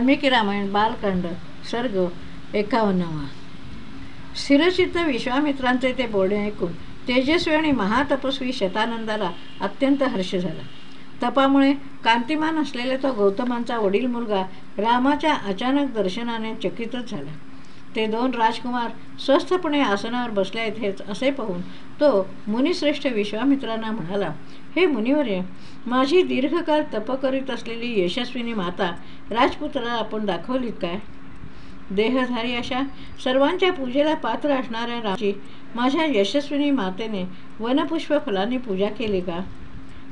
वाल्मिकी रामायण बालकांड सर्ग एकावन्नावा. स्थिरचित्त विश्वामित्रांचे ते बोलणे ऐकून तेजस्वी आणि महातपस्वी शतानंदाला अत्यंत हर्ष झाला. तपामुळे कांतिमान असलेला तो गौतमांचा वडील मुलगा रामाच्या अचानक दर्शनाने चकितच झाला. ते दोन राजकुमार स्वस्थपणे आसनावर बसले आहेत हेच असे पाहून तो मुनिश्रेष्ठ विश्वामित्रांना म्हणाला हे मुनिवर्य माझी दीर्घकाळ तप करीत असलेली यशस्विनी माता राजपुत्राला आपण दाखवलीत काय? देहधारी अशा सर्वांच्या पूजेला पात्र असणाऱ्या राजी माझ्या यशस्विनी मातेने वनपुष्प फलांनी पूजा केली का?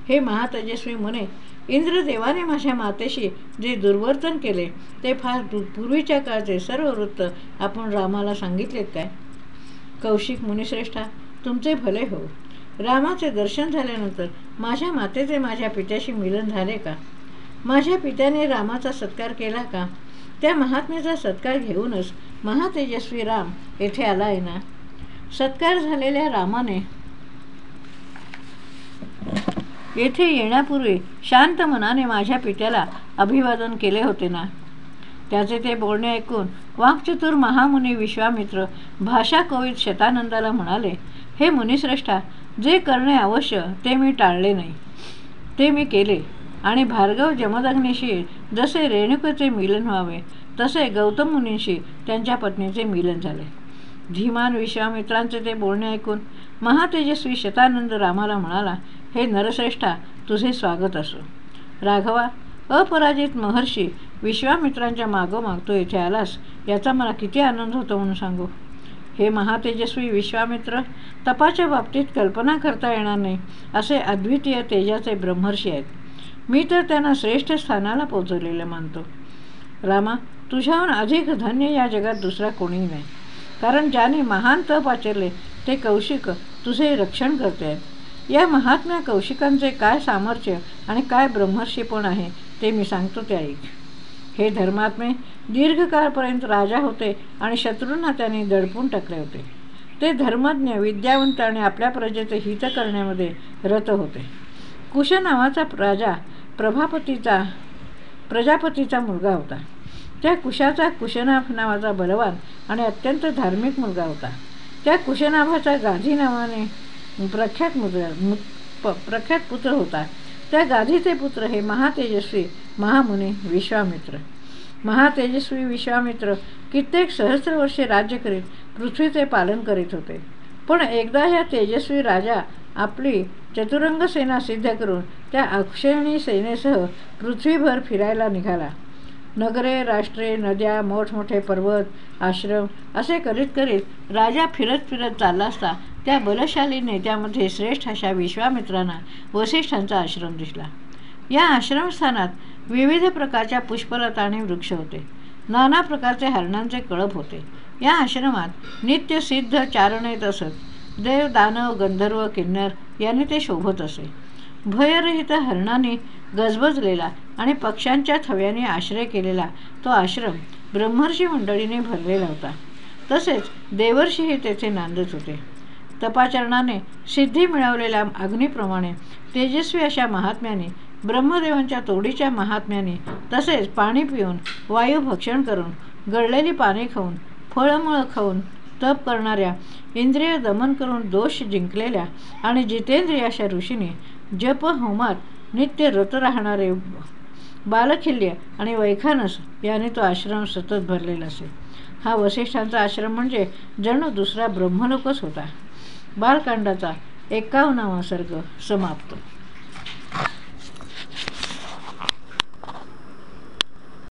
हे महातेजस्वी मुने इंद्रदेवाने माझ्या मातेशी जे दुर्वर्तन केले ते फार पूर्वीच्या काळचे सर्व वृत्त आपण रामाला सांगितलेत काय? कौशिक मुनिश्रेष्ठा तुमचे भले हो. रामाचे दर्शन झाल्यानंतर माझ्या मातेचे माझ्या पित्याशी मिलन झाले का? माझ्या पित्याने रामाचा सत्कार केला का? त्या महात्म्याचा सत्कार घेऊनच महातेजस्वी राम येथे आला आहे ना? सत्कार झालेल्या रामाने येथे येण्यापूर्वी शांत मनाने माझ्या पित्याला अभिवादन केले होते ना? त्याचे ते बोलणे ऐकून वाक्चतुर महामुनी विश्वामित्र भाषा कवित शतानंदाला म्हणाले हे मुनिश्रेष्ठा जे करणे अवश्य ते मी टाळले नाही. ते मी केले. आणि भार्गव जमदग्नीशी जसे रेणुकेचे मिलन व्हावे तसे गौतम मुनींशी त्यांच्या पत्नीचे मिलन झाले. धीमान विश्वामित्रांचे ते बोलणे ऐकून महातेजस्वी शतानंद रामाला म्हणाला हे नरश्रेष्ठा तुझे स्वागत असो. राघवा अपराजित महर्षी विश्वामित्रांच्या मागोमाग तू येथे आलास याचा मला किती आनंद होतो म्हणून सांगू. हे महातेजस्वी विश्वामित्र तपाच्या बाबतीत कल्पना करता येणार नाही असे अद्वितीय तेजाचे ब्रह्मर्षी आहेत. मी तर त्यांना श्रेष्ठ स्थानाला पोचवलेलं मानतो. रामा तुझ्याहून अधिक धन्य या जगात दुसरा कोणीही नाही. कारण ज्याने महान तप आचरले ते कौशिक तुझे रक्षण करते. आहेत या महात्म्या कौशिकांचे काय सामर्थ्य आणि काय ब्रह्मर्षीपण आहे ते मी सांगतो ते ऐक हे धर्मात्मे दीर्घकाळपर्यंत राजा होते आणि शत्रूंना त्यांनी दडपून टाकले होते. ते धर्मज्ञ विद्यावंत आणि आपल्या प्रजेचे हित करण्यामध्ये रत होते. कुश नावाचा राजा प्रभापतीचा प्रजापतीचा मुलगा होता. त्या कुशाचा कुशनाभ नावाचा बलवान आणि अत्यंत धार्मिक मुलगा होता. त्या कुशनाभाचा गांधी नावाने प्रख्यात मुद्र प्रख्यात पुत्र होता. त्या गाधीचे पुत्र हे महातेजस्वी महामुनी विश्वामित्र. महातेजस्वी विश्वामित्र कित्येक सहस्र वर्षे राज्य करीत पृथ्वीचे पालन करीत होते. पण एकदा ह्या तेजस्वी राजा आपली चतुरंग सेना सिद्ध करून त्या अक्षयणी सेनेसह पृथ्वीभर फिरायला निघाला. नगरे राष्ट्रे नद्या मोठमोठे पर्वत आश्रम असे करीत करीत राजा फिरत फिरत चालला असता त्या बलशाली नेत्यामध्ये श्रेष्ठ अशा विश्वामित्रांना वसिष्ठांचा आश्रम दिसला. या आश्रमस्थानात विविध प्रकारच्या पुष्पलता आणि वृक्ष होते. नाना प्रकारचे हरणांचे कळप होते. या आश्रमात नित्य सिद्ध चारण येत असत देव दानव गंधर्व किन्नर यांनी ते शोभत असे. भयरहित हरणाने गजबजलेला आणि पक्ष्यांच्या थव्याने आश्रय केलेला तो आश्रम ब्रह्मर्षी मंडळीने भरलेला होता. तसेच देवर्षीही तेथे नांदत होते. तपाचरणाने सिद्धी मिळवलेल्या अग्नीप्रमाणे तेजस्वी अशा महात्म्याने ब्रह्मदेवांच्या तोडीच्या महात्म्याने तसेच पाणी पिऊन वायू भक्षण करून गळलेली पाने खाऊन फळमुळं खाऊन तप करणाऱ्या इंद्रिय दमन करून दोष जिंकलेल्या आणि जितेंद्रिय अशा ऋषीने जप होमात नित्य रत राहणारे बालखिल्य आणि वैखानस याने तो आश्रम सतत भरलेला असे. हा वसिष्ठांचा आश्रम म्हणजे जणू दुसरा ब्रह्मलोकच होता. बालकांडाचा एकावन्नावा सर्ग समाप्त.